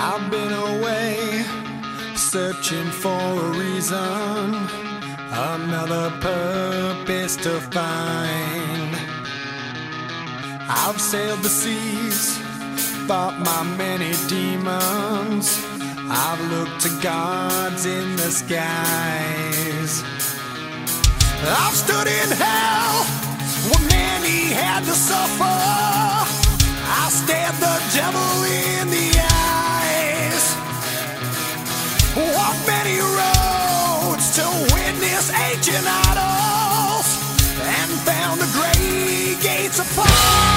I've been away searching for a reason, another purpose to find. I've sailed the seas, fought my many demons. I've looked to gods in the skies. I've stood in hell where many had to suffer. I stared the devil in the eyes. Walked many roads to witness ancient idols and found the great gates apart.